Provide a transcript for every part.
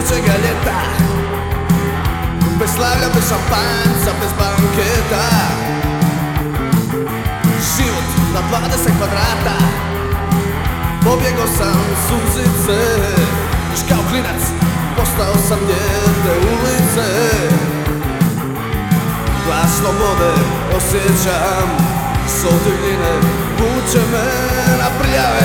cudzega ljeta. Bez slavlja, bez šampanca, bez banketa. Život na 20 kvadrata. Pobjegao sam suzice Još kao klinac postao sam djete ulice. Glas slobode osjećam Sotivljine otivljine vuče me na prljave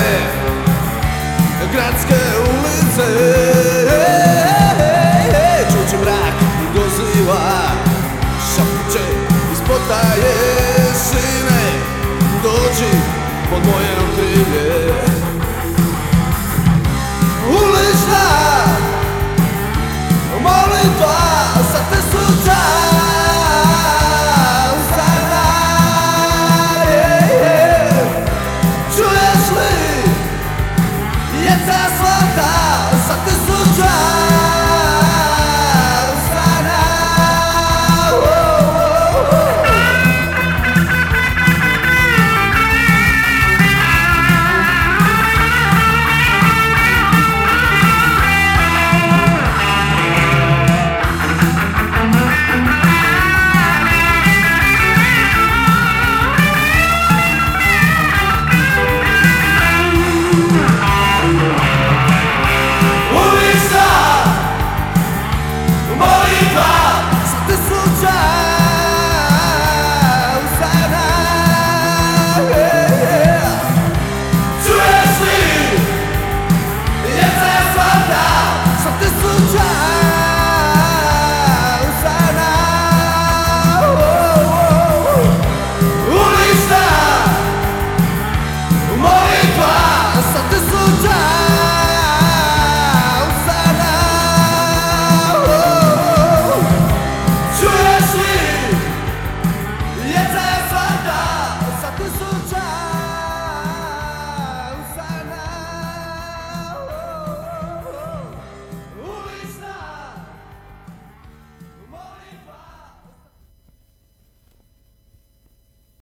moje okrilje Ulična molitva sa tisuća usana. Čuješ li, djeca svata time